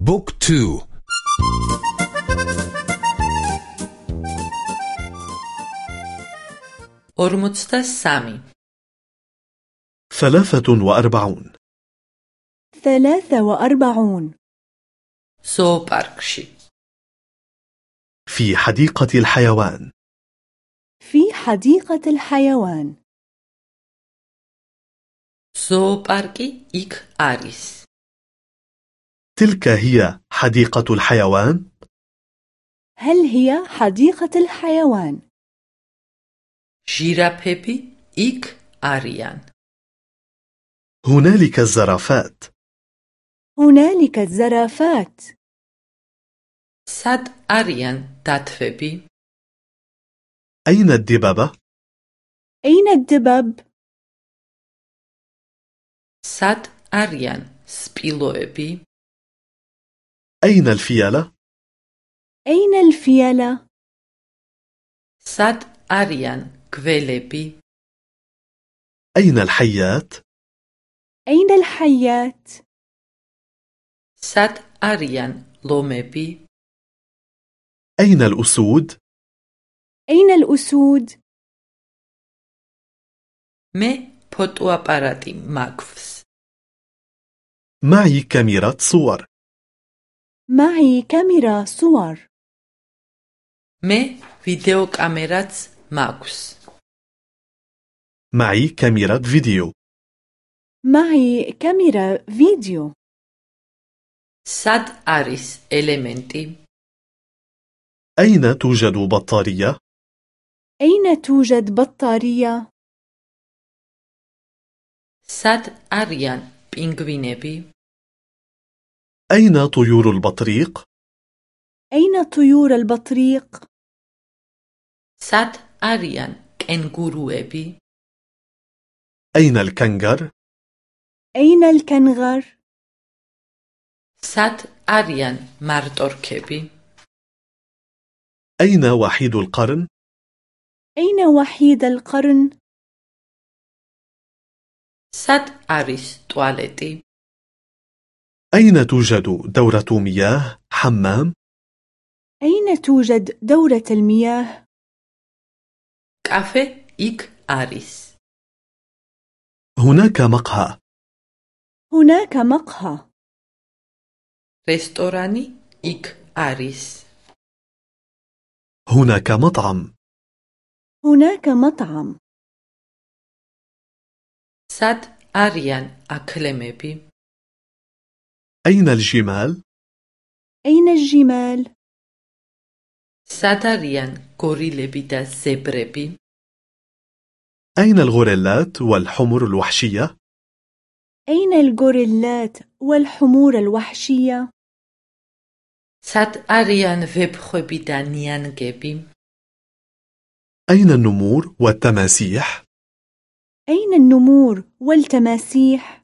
بوك تو. أرمتستا سامي ثلاثة وأربعون. ثلاثة وأربعون. زوباركشي في حديقة الحيوان. في حديقة الحيوان. ზოოპარკი იქ არის. تلك هي حديقة الحيوان؟ هل هي حديقة الحيوان؟ ჟირაფები إك آريان هنالك الزرافات هنالك الزرافات ساد آريان داتفبي أين الدببة؟ أين الدبب؟ ساد آريان سبيلوبي أين الفيلة؟ أين الفيلة؟ ساد أريان كفيليبي أين الحيات؟ أين الحيات؟ ساد أريان لوميبي أين الأسود؟ أين الأسود؟ მე ფოტოაპარატი მაქვს معي كاميرا صور معي كاميرا صور მე ვიდეო კამერაც მაქვს. معي كاميرا فيديو معي كاميرا فيديو სად არის ელემენტი? أين توجد بطارية؟ أين توجد بطارية؟ სად არიან პინგვინები? أين طيور البطريق؟ أين طيور البطريق؟ სად არიან კენგურუები أين الكنغر؟ أين الكنغر؟ სად არიან მარტორქები أين وحيد القرن؟ أين وحيد القرن؟ სად არის ტუალეტი أين توجد دورة مياه حمام؟ أين توجد دورة المياه؟ კაფე იქ არის. هناك مقهى. هناك مقهى. რესტორანი იქ არის. هناك مطعم. هناك مطعم. სად არიან აქლემები أين الجمال؟ أين الجمال؟ სად არიან გორილები და ზებრები? أين الغوريلات والحمر الوحشية؟ أين الغوريلات والحمور الوحشية؟ სად არიან ვეფხვები და ნიანგები? أين النمور والتماسيح؟ أين النمور والتماسيح؟